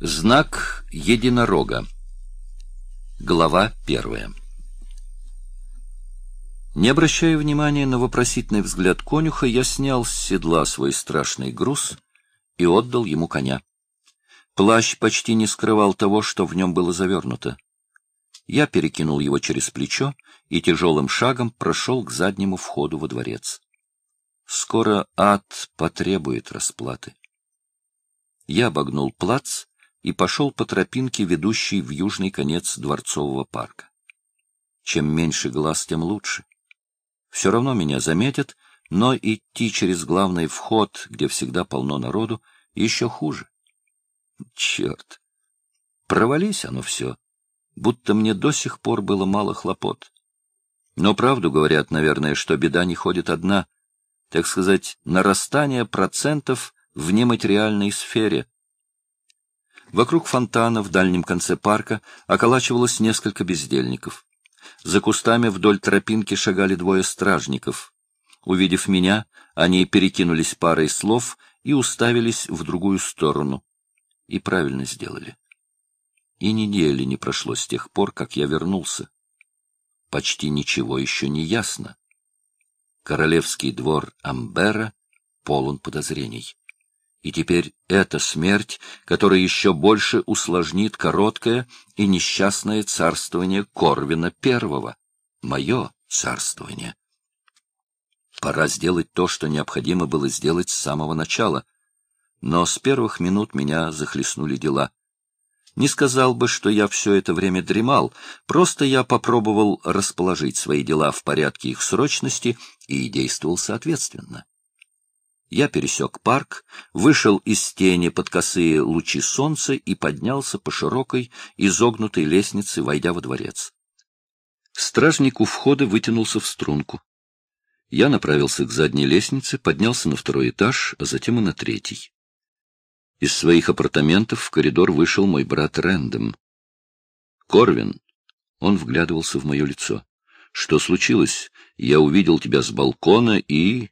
Знак единорога. Глава первая. Не обращая внимания на вопросительный взгляд конюха, я снял с седла свой страшный груз и отдал ему коня. Плащ почти не скрывал того, что в нем было завернуто. Я перекинул его через плечо и тяжелым шагом прошел к заднему входу во дворец. Скоро ад потребует расплаты. Я обогнул плац и пошел по тропинке, ведущей в южный конец Дворцового парка. Чем меньше глаз, тем лучше. Все равно меня заметят, но идти через главный вход, где всегда полно народу, еще хуже. Черт! Провались оно все, будто мне до сих пор было мало хлопот. Но правду говорят, наверное, что беда не ходит одна, так сказать, нарастание процентов в нематериальной сфере — Вокруг фонтана в дальнем конце парка околачивалось несколько бездельников. За кустами вдоль тропинки шагали двое стражников. Увидев меня, они перекинулись парой слов и уставились в другую сторону. И правильно сделали. И недели не прошло с тех пор, как я вернулся. Почти ничего еще не ясно. Королевский двор Амбера полон подозрений. И теперь эта смерть, которая еще больше усложнит короткое и несчастное царствование Корвина I, мое царствование. Пора сделать то, что необходимо было сделать с самого начала. Но с первых минут меня захлестнули дела. Не сказал бы, что я все это время дремал, просто я попробовал расположить свои дела в порядке их срочности и действовал соответственно. Я пересек парк, вышел из тени под косые лучи солнца и поднялся по широкой, изогнутой лестнице, войдя во дворец. Стражник у входа вытянулся в струнку. Я направился к задней лестнице, поднялся на второй этаж, а затем и на третий. Из своих апартаментов в коридор вышел мой брат Рэндом. «Корвин!» — он вглядывался в мое лицо. «Что случилось? Я увидел тебя с балкона и...» —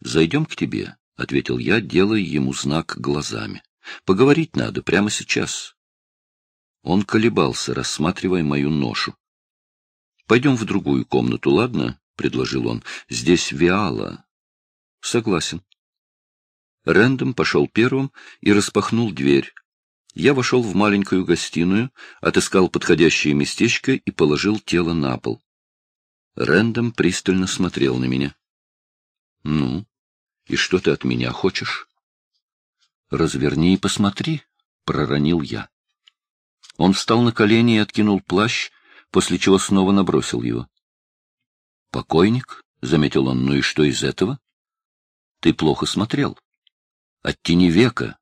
Зайдем к тебе, — ответил я, делая ему знак глазами. — Поговорить надо прямо сейчас. Он колебался, рассматривая мою ношу. — Пойдем в другую комнату, ладно? — предложил он. — Здесь Виала. — Согласен. Рэндом пошел первым и распахнул дверь. Я вошел в маленькую гостиную, отыскал подходящее местечко и положил тело на пол. Рэндом пристально смотрел на меня. — Ну, и что ты от меня хочешь? — Разверни и посмотри, — проронил я. Он встал на колени и откинул плащ, после чего снова набросил его. — Покойник, — заметил он, — ну и что из этого? — Ты плохо смотрел. Оттяни века,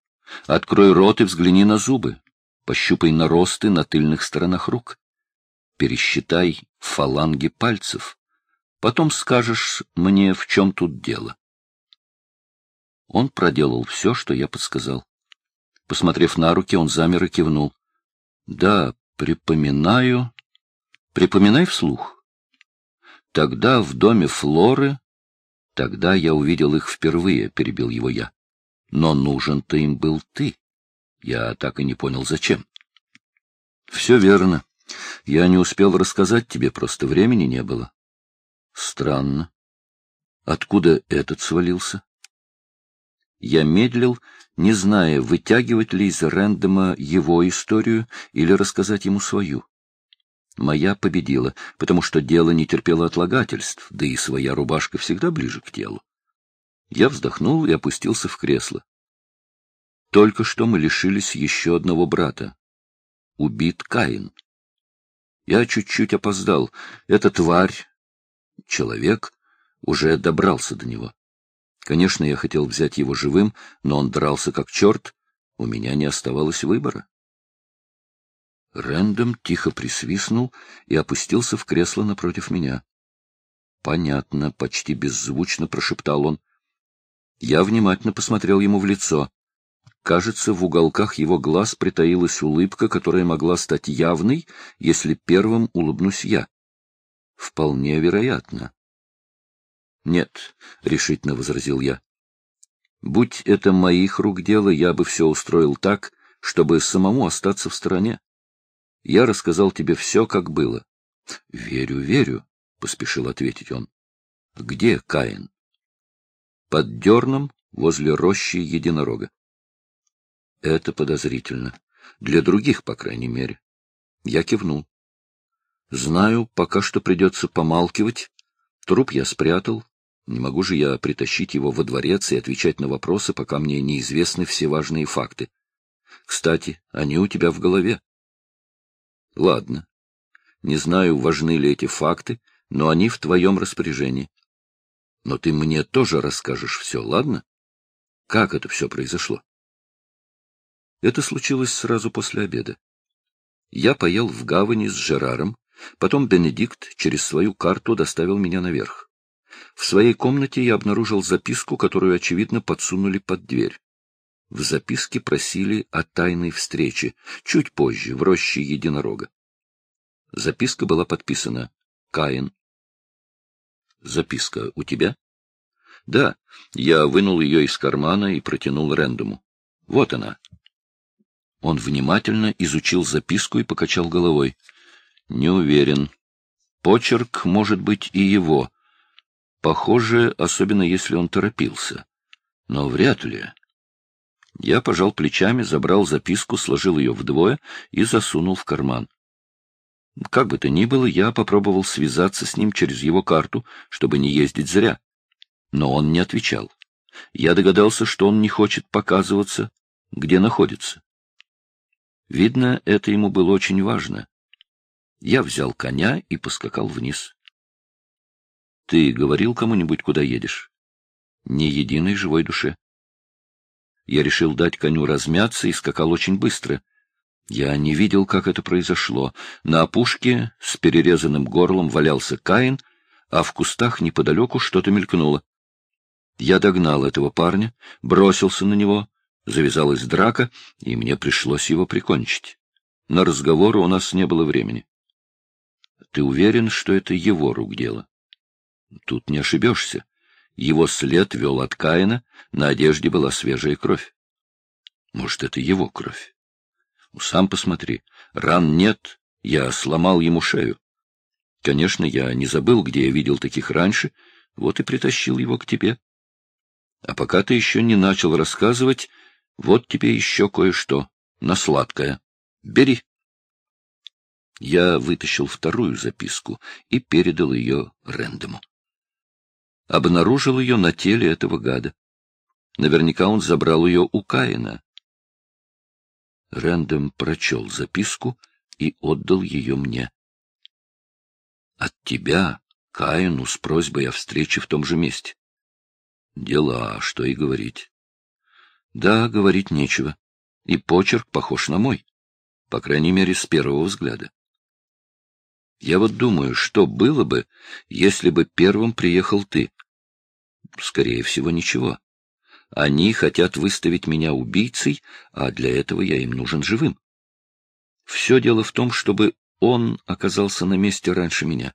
открой рот и взгляни на зубы, пощупай наросты на тыльных сторонах рук, пересчитай фаланги пальцев, потом скажешь мне, в чем тут дело. Он проделал все, что я подсказал. Посмотрев на руки, он замер и кивнул. — Да, припоминаю. Припоминай вслух. Тогда в доме Флоры... Тогда я увидел их впервые, — перебил его я. Но нужен-то им был ты. Я так и не понял, зачем. — Все верно. Я не успел рассказать тебе, просто времени не было. — Странно. Откуда этот свалился? Я медлил, не зная, вытягивать ли из Рэндома его историю или рассказать ему свою. Моя победила, потому что дело не терпело отлагательств, да и своя рубашка всегда ближе к телу. Я вздохнул и опустился в кресло. Только что мы лишились еще одного брата. Убит Каин. Я чуть-чуть опоздал. Эта тварь, человек, уже добрался до него. Конечно, я хотел взять его живым, но он дрался как черт. У меня не оставалось выбора. Рэндом тихо присвистнул и опустился в кресло напротив меня. «Понятно», — почти беззвучно прошептал он. Я внимательно посмотрел ему в лицо. Кажется, в уголках его глаз притаилась улыбка, которая могла стать явной, если первым улыбнусь я. Вполне вероятно. Нет, — решительно возразил я. Будь это моих рук дело, я бы все устроил так, чтобы самому остаться в стороне. Я рассказал тебе все, как было. — Верю, верю, — поспешил ответить он. — Где Каин? — Под дерном возле рощи единорога. — Это подозрительно. Для других, по крайней мере. Я кивнул. Знаю, пока что придется помалкивать. Труп я спрятал. Не могу же я притащить его во дворец и отвечать на вопросы, пока мне неизвестны все важные факты. Кстати, они у тебя в голове. Ладно. Не знаю, важны ли эти факты, но они в твоем распоряжении. Но ты мне тоже расскажешь все, ладно? Как это все произошло? Это случилось сразу после обеда. Я поел в гавани с Жераром, потом Бенедикт через свою карту доставил меня наверх. В своей комнате я обнаружил записку, которую, очевидно, подсунули под дверь. В записке просили о тайной встрече, чуть позже, в роще единорога. Записка была подписана «Каин». «Записка у тебя?» «Да, я вынул ее из кармана и протянул Рэндому. Вот она». Он внимательно изучил записку и покачал головой. «Не уверен. Почерк может быть и его. Похоже, особенно если он торопился. Но вряд ли». Я пожал плечами, забрал записку, сложил ее вдвое и засунул в карман. Как бы то ни было, я попробовал связаться с ним через его карту, чтобы не ездить зря. Но он не отвечал. Я догадался, что он не хочет показываться, где находится. Видно, это ему было очень важно. Я взял коня и поскакал вниз. — Ты говорил кому-нибудь, куда едешь? — Ни единой живой душе. Я решил дать коню размяться и скакал очень быстро. Я не видел, как это произошло. На опушке с перерезанным горлом валялся Каин, а в кустах неподалеку что-то мелькнуло. Я догнал этого парня, бросился на него, завязалась драка, и мне пришлось его прикончить. На разговоры у нас не было времени. Ты уверен, что это его рук дело? Тут не ошибешься. Его след вел от Каина, на одежде была свежая кровь. Может, это его кровь? Ну, сам посмотри, ран нет, я сломал ему шею. Конечно, я не забыл, где я видел таких раньше, вот и притащил его к тебе. А пока ты еще не начал рассказывать, вот тебе еще кое-что, на сладкое. Бери. Я вытащил вторую записку и передал ее Рэндому обнаружил ее на теле этого гада. Наверняка он забрал ее у Каина. Рэндом прочел записку и отдал ее мне. — От тебя, Каину, с просьбой о встрече в том же месте. Дела, что и говорить. Да, говорить нечего. И почерк похож на мой. По крайней мере, с первого взгляда. Я вот думаю, что было бы, если бы первым приехал ты. Скорее всего, ничего. Они хотят выставить меня убийцей, а для этого я им нужен живым. Все дело в том, чтобы он оказался на месте раньше меня.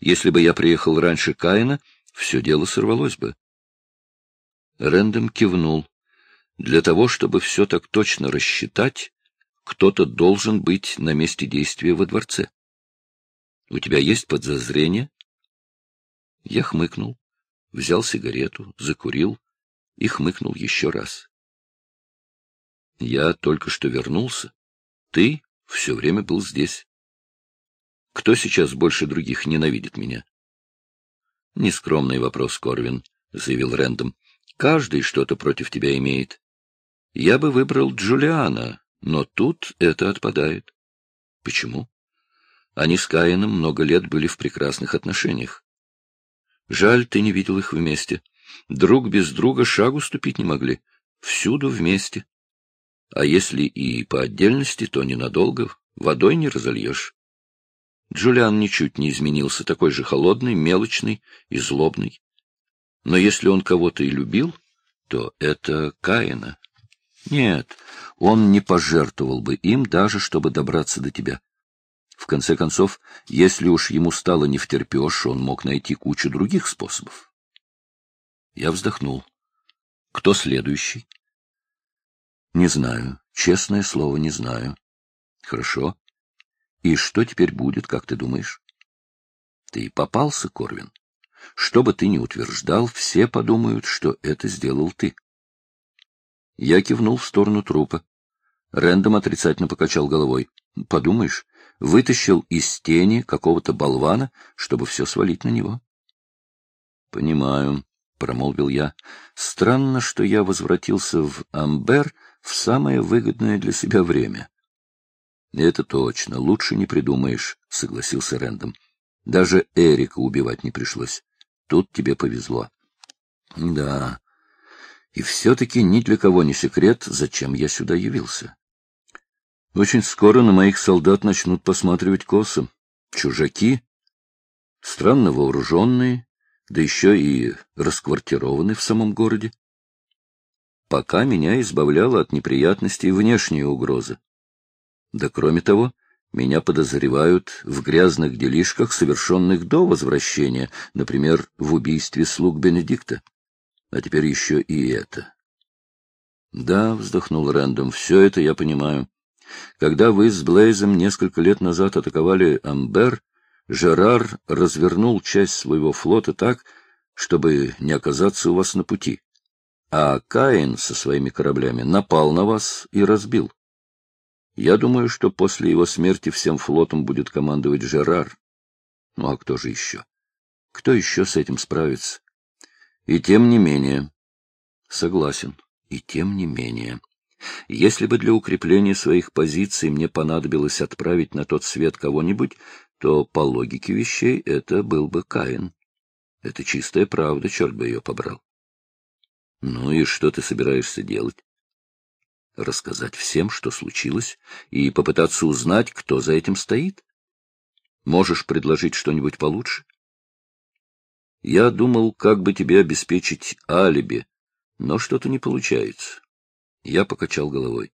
Если бы я приехал раньше Каина, все дело сорвалось бы. Рэндом кивнул. Для того, чтобы все так точно рассчитать, кто-то должен быть на месте действия во дворце. У тебя есть подозрение? Я хмыкнул взял сигарету, закурил и хмыкнул еще раз. Я только что вернулся. Ты все время был здесь. Кто сейчас больше других ненавидит меня? Нескромный вопрос, Корвин, — заявил Рэндом. Каждый что-то против тебя имеет. Я бы выбрал Джулиана, но тут это отпадает. Почему? Они с Каином много лет были в прекрасных отношениях. Жаль, ты не видел их вместе. Друг без друга шагу ступить не могли. Всюду вместе. А если и по отдельности, то ненадолго. Водой не разольешь. Джулиан ничуть не изменился, такой же холодный, мелочный и злобный. Но если он кого-то и любил, то это Каина. Нет, он не пожертвовал бы им даже, чтобы добраться до тебя. В конце концов, если уж ему стало не втерпешь, он мог найти кучу других способов. Я вздохнул. Кто следующий? Не знаю. Честное слово, не знаю. Хорошо. И что теперь будет, как ты думаешь? Ты попался, Корвин. Что бы ты ни утверждал, все подумают, что это сделал ты. Я кивнул в сторону трупа. Рэндом отрицательно покачал головой. Подумаешь, вытащил из тени какого-то болвана, чтобы все свалить на него. — Понимаю, — промолвил я. — Странно, что я возвратился в Амбер в самое выгодное для себя время. — Это точно, лучше не придумаешь, — согласился Рэндом. — Даже Эрика убивать не пришлось. Тут тебе повезло. — Да, и все-таки ни для кого не секрет, зачем я сюда явился. Очень скоро на моих солдат начнут посматривать косо. Чужаки, странно вооруженные, да еще и расквартированы в самом городе. Пока меня избавляла от неприятностей внешняя угроза. Да кроме того, меня подозревают в грязных делишках, совершенных до возвращения, например, в убийстве слуг Бенедикта. А теперь еще и это. Да, вздохнул Рэндом, все это я понимаю. Когда вы с Блейзом несколько лет назад атаковали Амбер, Жерар развернул часть своего флота так, чтобы не оказаться у вас на пути. А Каин со своими кораблями напал на вас и разбил. Я думаю, что после его смерти всем флотом будет командовать Жерар. Ну а кто же еще? Кто еще с этим справится? И тем не менее. Согласен. И тем не менее. Если бы для укрепления своих позиций мне понадобилось отправить на тот свет кого-нибудь, то по логике вещей это был бы Каин. Это чистая правда, черт бы ее побрал. Ну и что ты собираешься делать? Рассказать всем, что случилось, и попытаться узнать, кто за этим стоит? Можешь предложить что-нибудь получше? Я думал, как бы тебе обеспечить алиби, но что-то не получается. Я покачал головой.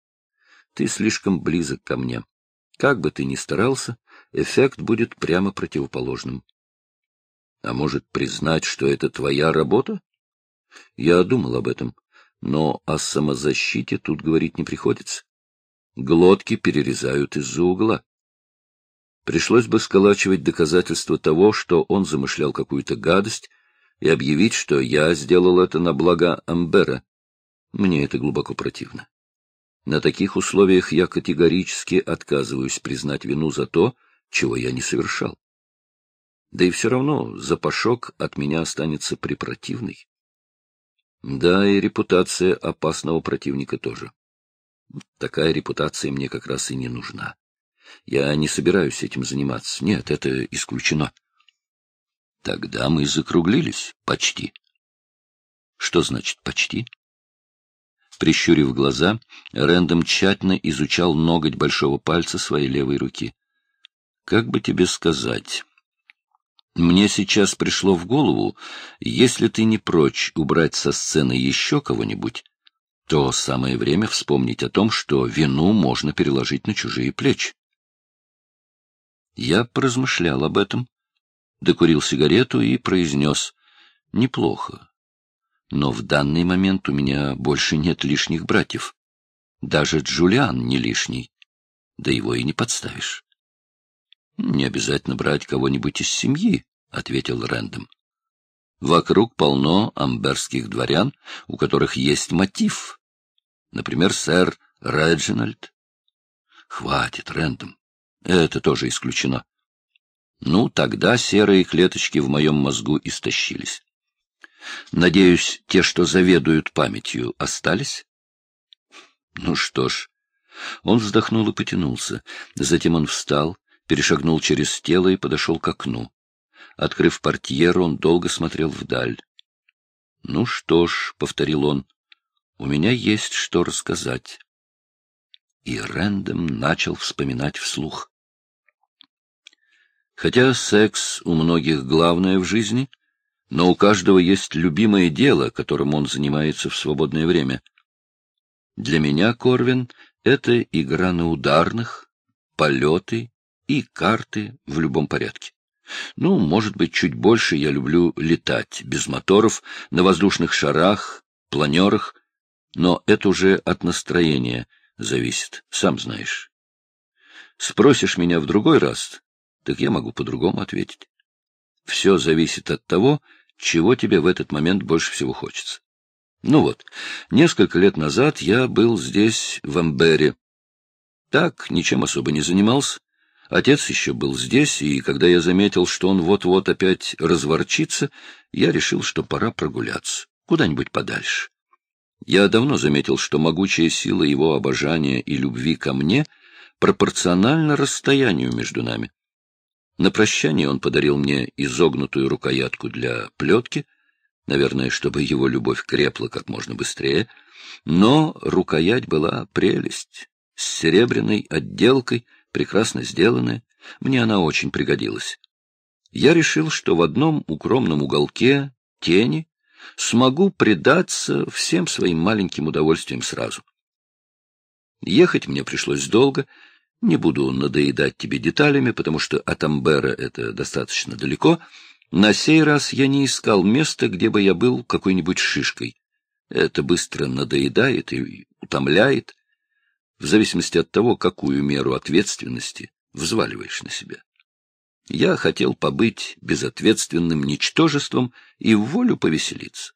Ты слишком близок ко мне. Как бы ты ни старался, эффект будет прямо противоположным. А может, признать, что это твоя работа? Я думал об этом, но о самозащите тут говорить не приходится. Глотки перерезают из-за угла. Пришлось бы сколачивать доказательства того, что он замышлял какую-то гадость, и объявить, что я сделал это на благо Амбера. Мне это глубоко противно. На таких условиях я категорически отказываюсь признать вину за то, чего я не совершал. Да и все равно запашок от меня останется препротивный. Да, и репутация опасного противника тоже. Такая репутация мне как раз и не нужна. Я не собираюсь этим заниматься. Нет, это исключено. Тогда мы закруглились. Почти. Что значит «почти»? Прищурив глаза, Рэндом тщательно изучал ноготь большого пальца своей левой руки. «Как бы тебе сказать...» Мне сейчас пришло в голову, если ты не прочь убрать со сцены еще кого-нибудь, то самое время вспомнить о том, что вину можно переложить на чужие плечи. Я поразмышлял об этом, докурил сигарету и произнес «Неплохо но в данный момент у меня больше нет лишних братьев. Даже Джулиан не лишний. Да его и не подставишь. — Не обязательно брать кого-нибудь из семьи, — ответил Рэндом. Вокруг полно амберских дворян, у которых есть мотив. Например, сэр Реджинальд. Хватит, Рэндом. Это тоже исключено. Ну, тогда серые клеточки в моем мозгу истощились. Надеюсь, те, что заведуют памятью, остались? Ну что ж. Он вздохнул и потянулся. Затем он встал, перешагнул через тело и подошел к окну. Открыв портьеру, он долго смотрел вдаль. — Ну что ж, — повторил он, — у меня есть что рассказать. И Рэндом начал вспоминать вслух. Хотя секс у многих главное в жизни — но у каждого есть любимое дело, которым он занимается в свободное время. Для меня, Корвин, это игра на ударных, полеты и карты в любом порядке. Ну, может быть, чуть больше я люблю летать, без моторов, на воздушных шарах, планерах, но это уже от настроения. Зависит, сам знаешь. Спросишь меня в другой раз, так я могу по-другому ответить. Все зависит от того, чего тебе в этот момент больше всего хочется. Ну вот, несколько лет назад я был здесь, в Амбере. Так, ничем особо не занимался. Отец еще был здесь, и когда я заметил, что он вот-вот опять разворчится, я решил, что пора прогуляться, куда-нибудь подальше. Я давно заметил, что могучая сила его обожания и любви ко мне пропорциональна расстоянию между нами. На прощание он подарил мне изогнутую рукоятку для плетки, наверное, чтобы его любовь крепла как можно быстрее, но рукоять была прелесть, с серебряной отделкой, прекрасно сделанная, мне она очень пригодилась. Я решил, что в одном укромном уголке тени смогу предаться всем своим маленьким удовольствиям сразу. Ехать мне пришлось долго, не буду надоедать тебе деталями, потому что от Амбера это достаточно далеко. На сей раз я не искал места, где бы я был какой-нибудь шишкой. Это быстро надоедает и утомляет, в зависимости от того, какую меру ответственности взваливаешь на себя. Я хотел побыть безответственным ничтожеством и в волю повеселиться.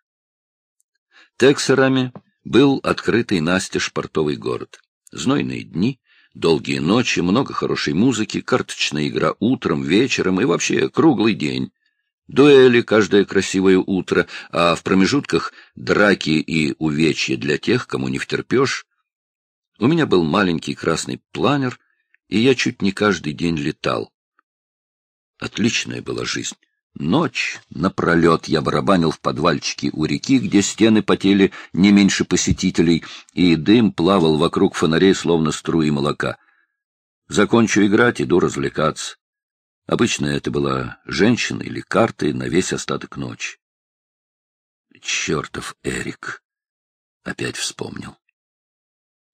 Тексерами был открытый настежь портовый город. Знойные дни, долгие ночи, много хорошей музыки, карточная игра утром, вечером и вообще круглый день. Дуэли каждое красивое утро, а в промежутках драки и увечья для тех, кому не втерпешь. У меня был маленький красный планер, и я чуть не каждый день летал. Отличная была жизнь. Ночь напролет я барабанил в подвальчике у реки, где стены потели не меньше посетителей, и дым плавал вокруг фонарей, словно струи молока. Закончу играть, иду развлекаться. Обычно это была женщина или карты на весь остаток ночи. Чертов Эрик! Опять вспомнил.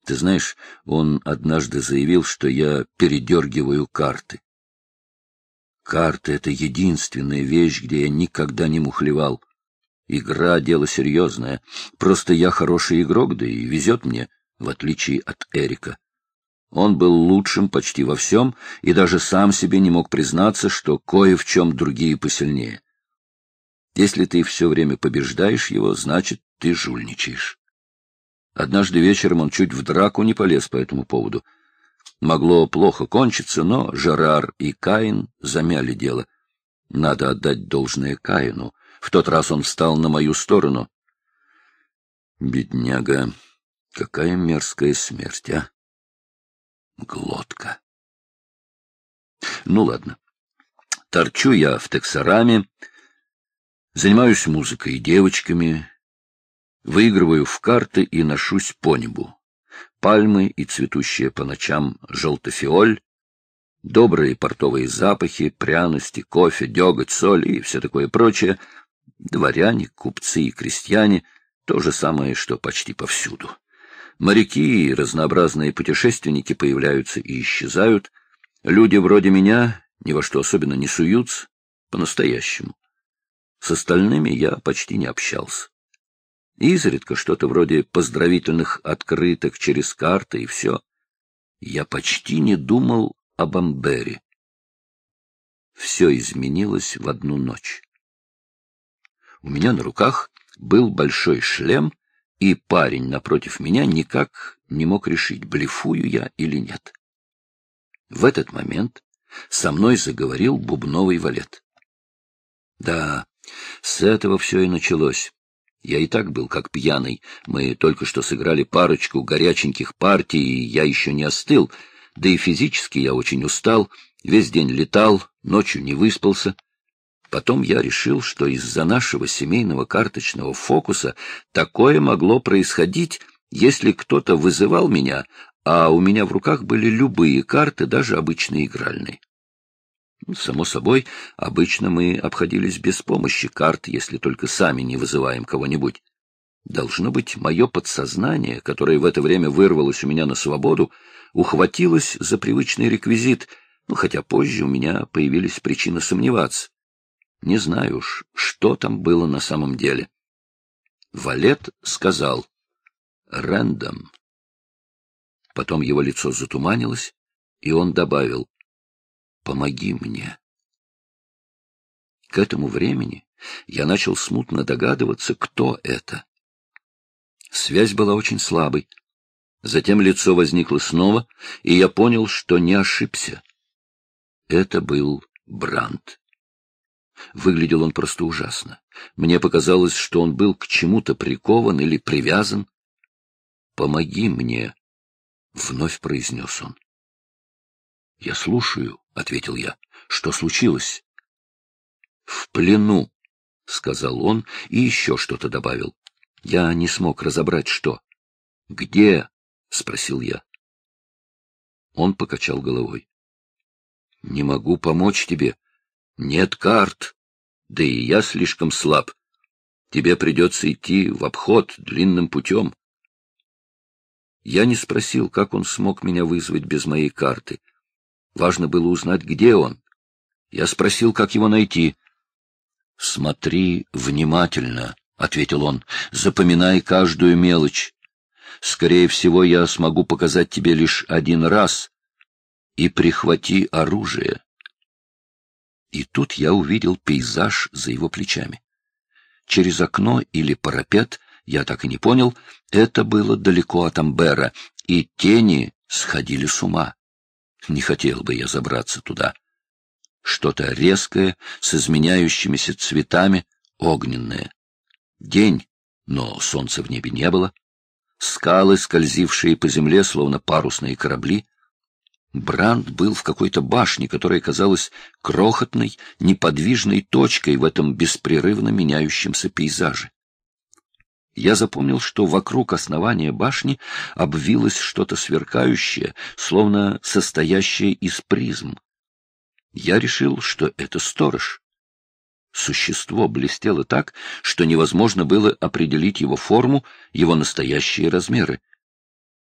Ты знаешь, он однажды заявил, что я передергиваю карты. Карты — это единственная вещь, где я никогда не мухлевал. Игра — дело серьезное. Просто я хороший игрок, да и везет мне, в отличие от Эрика. Он был лучшим почти во всем и даже сам себе не мог признаться, что кое в чем другие посильнее. Если ты все время побеждаешь его, значит, ты жульничаешь. Однажды вечером он чуть в драку не полез по этому поводу — Могло плохо кончиться, но Жерар и Каин замяли дело. Надо отдать должное Каину. В тот раз он встал на мою сторону. Бедняга, какая мерзкая смерть, а? Глотка. Ну, ладно. Торчу я в Тексараме, занимаюсь музыкой и девочками, выигрываю в карты и ношусь по небу пальмы и цветущая по ночам желтофиоль, добрые портовые запахи, пряности, кофе, деготь, соль и все такое прочее, дворяне, купцы и крестьяне — то же самое, что почти повсюду. Моряки и разнообразные путешественники появляются и исчезают. Люди вроде меня ни во что особенно не суются, по-настоящему. С остальными я почти не общался. Изредка что-то вроде поздравительных открыток через карты и все. Я почти не думал об Амбере. Все изменилось в одну ночь. У меня на руках был большой шлем, и парень напротив меня никак не мог решить, блефую я или нет. В этот момент со мной заговорил бубновый валет. Да, с этого все и началось. Я и так был как пьяный. Мы только что сыграли парочку горяченьких партий, и я еще не остыл. Да и физически я очень устал, весь день летал, ночью не выспался. Потом я решил, что из-за нашего семейного карточного фокуса такое могло происходить, если кто-то вызывал меня, а у меня в руках были любые карты, даже обычные игральные. Само собой, обычно мы обходились без помощи карт, если только сами не вызываем кого-нибудь. Должно быть, мое подсознание, которое в это время вырвалось у меня на свободу, ухватилось за привычный реквизит, ну, хотя позже у меня появились причины сомневаться. Не знаю уж, что там было на самом деле. Валет сказал «Рэндом». Потом его лицо затуманилось, и он добавил «Помоги мне». К этому времени я начал смутно догадываться, кто это. Связь была очень слабой. Затем лицо возникло снова, и я понял, что не ошибся. Это был Брандт. Выглядел он просто ужасно. Мне показалось, что он был к чему-то прикован или привязан. «Помоги мне», — вновь произнес он. «Я слушаю», — ответил я. «Что случилось?» «В плену», — сказал он и еще что-то добавил. Я не смог разобрать, что. «Где?» — спросил я. Он покачал головой. «Не могу помочь тебе. Нет карт. Да и я слишком слаб. Тебе придется идти в обход длинным путем». Я не спросил, как он смог меня вызвать без моей карты. Важно было узнать, где он. Я спросил, как его найти. — Смотри внимательно, — ответил он, — запоминай каждую мелочь. Скорее всего, я смогу показать тебе лишь один раз. И прихвати оружие. И тут я увидел пейзаж за его плечами. Через окно или парапет, я так и не понял, это было далеко от Амбера, и тени сходили с ума. Не хотел бы я забраться туда. Что-то резкое, с изменяющимися цветами, огненное. День, но солнца в небе не было. Скалы, скользившие по земле, словно парусные корабли. Бранд был в какой-то башне, которая казалась крохотной, неподвижной точкой в этом беспрерывно меняющемся пейзаже. Я запомнил, что вокруг основания башни обвилось что-то сверкающее, словно состоящее из призм. Я решил, что это сторож. Существо блестело так, что невозможно было определить его форму, его настоящие размеры.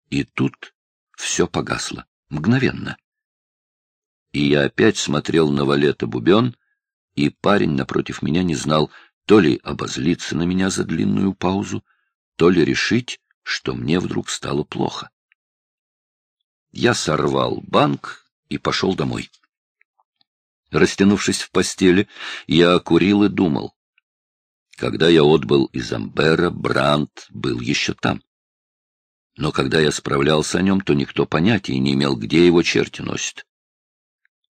И тут все погасло, мгновенно. И я опять смотрел на Валета Бубен, и парень напротив меня не знал, то ли обозлиться на меня за длинную паузу, то ли решить, что мне вдруг стало плохо. Я сорвал банк и пошел домой. Растянувшись в постели, я курил и думал. Когда я отбыл из Амбера, Брандт был еще там. Но когда я справлялся о нем, то никто понятия не имел, где его черти носят.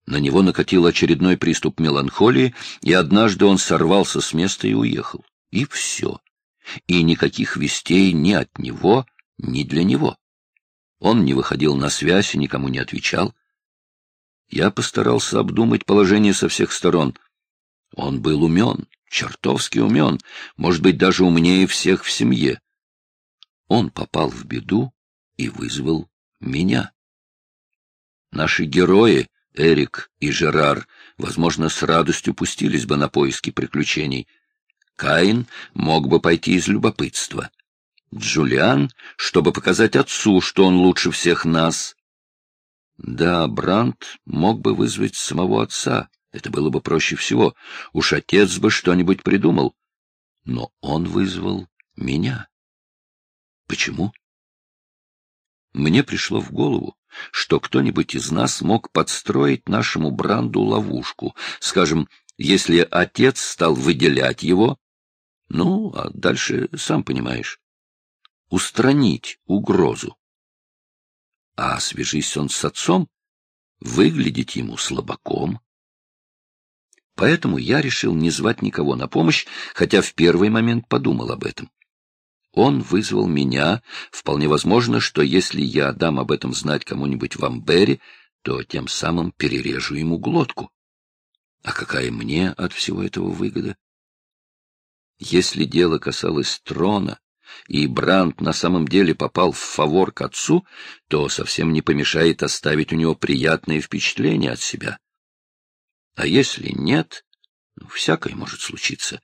На него накатил очередной приступ меланхолии, и однажды он сорвался с места и уехал. И все. И никаких вестей ни от него, ни для него. Он не выходил на связь и никому не отвечал. Я постарался обдумать положение со всех сторон. Он был умен, чертовски умен, может быть, даже умнее всех в семье. Он попал в беду и вызвал меня. Наши герои Эрик и Жерар, возможно, с радостью пустились бы на поиски приключений. Каин мог бы пойти из любопытства. Джулиан, чтобы показать отцу, что он лучше всех нас. Да, Брандт мог бы вызвать самого отца, это было бы проще всего. Уж отец бы что-нибудь придумал. Но он вызвал меня. Почему? Мне пришло в голову, что кто-нибудь из нас мог подстроить нашему Бранду ловушку. Скажем, если отец стал выделять его, ну, а дальше, сам понимаешь, устранить угрозу. А свяжись он с отцом, выглядеть ему слабаком. Поэтому я решил не звать никого на помощь, хотя в первый момент подумал об этом. Он вызвал меня. Вполне возможно, что если я дам об этом знать кому-нибудь в Амбере, то тем самым перережу ему глотку. А какая мне от всего этого выгода? Если дело касалось трона, и Бранд на самом деле попал в фавор к отцу, то совсем не помешает оставить у него приятное впечатление от себя. А если нет, ну, всякое может случиться.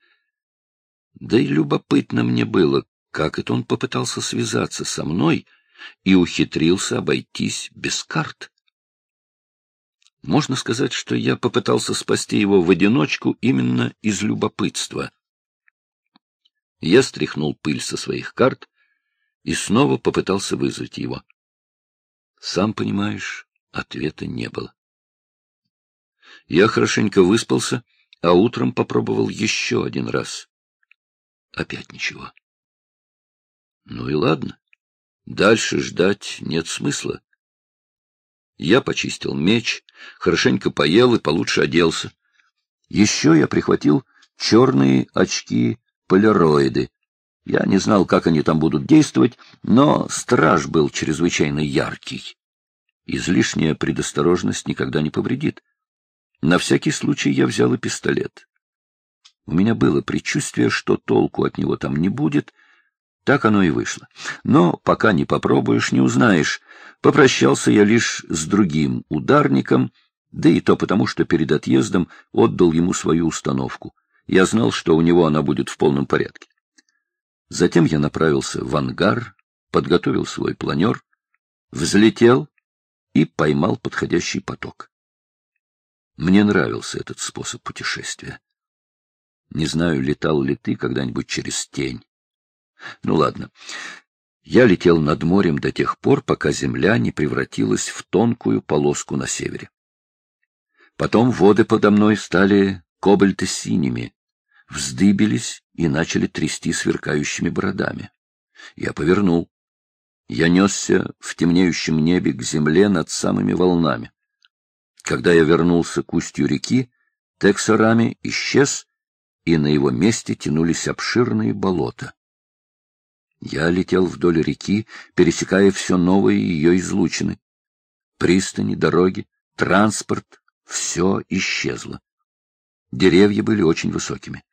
Да и любопытно мне было, как это он попытался связаться со мной и ухитрился обойтись без карт? Можно сказать, что я попытался спасти его в одиночку именно из любопытства. Я стряхнул пыль со своих карт и снова попытался вызвать его. Сам понимаешь, ответа не было. Я хорошенько выспался, а утром попробовал еще один раз. Опять ничего. Ну и ладно. Дальше ждать нет смысла. Я почистил меч, хорошенько поел и получше оделся. Еще я прихватил черные очки-полироиды. Я не знал, как они там будут действовать, но страж был чрезвычайно яркий. Излишняя предосторожность никогда не повредит. На всякий случай я взял и пистолет. У меня было предчувствие, что толку от него там не будет. Так оно и вышло. Но пока не попробуешь, не узнаешь. Попрощался я лишь с другим ударником, да и то потому, что перед отъездом отдал ему свою установку. Я знал, что у него она будет в полном порядке. Затем я направился в ангар, подготовил свой планер, взлетел и поймал подходящий поток. Мне нравился этот способ путешествия. Не знаю, летал ли ты когда-нибудь через тень. Ну ладно. Я летел над морем до тех пор, пока земля не превратилась в тонкую полоску на севере. Потом воды подо мной стали кобальто-синими, вздыбились и начали трясти сверкающими бородами. Я повернул. Я несся в темнеющем небе к земле над самыми волнами. Когда я вернулся к устью реки, Тексарами исчез, и на его месте тянулись обширные болота. Я летел вдоль реки, пересекая все новые ее излучины. Пристани, дороги, транспорт — все исчезло. Деревья были очень высокими.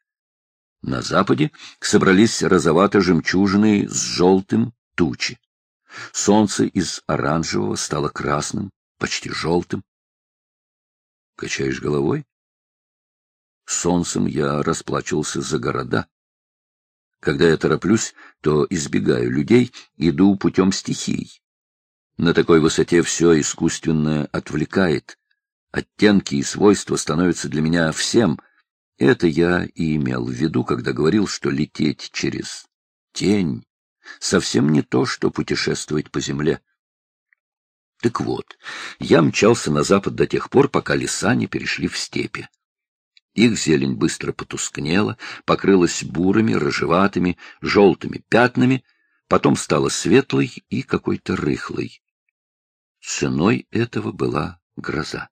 На западе собрались розовато-жемчужные с желтым тучи. Солнце из оранжевого стало красным, почти желтым. Качаешь головой? Солнцем я расплачивался за города. Когда я тороплюсь, то избегаю людей, иду путем стихий. На такой высоте все искусственное отвлекает. Оттенки и свойства становятся для меня всем. Это я и имел в виду, когда говорил, что лететь через тень совсем не то, что путешествовать по земле. Так вот, я мчался на запад до тех пор, пока леса не перешли в степи. Их зелень быстро потускнела, покрылась бурыми, рыжеватыми, желтыми пятнами, потом стала светлой и какой-то рыхлой. Ценой этого была гроза.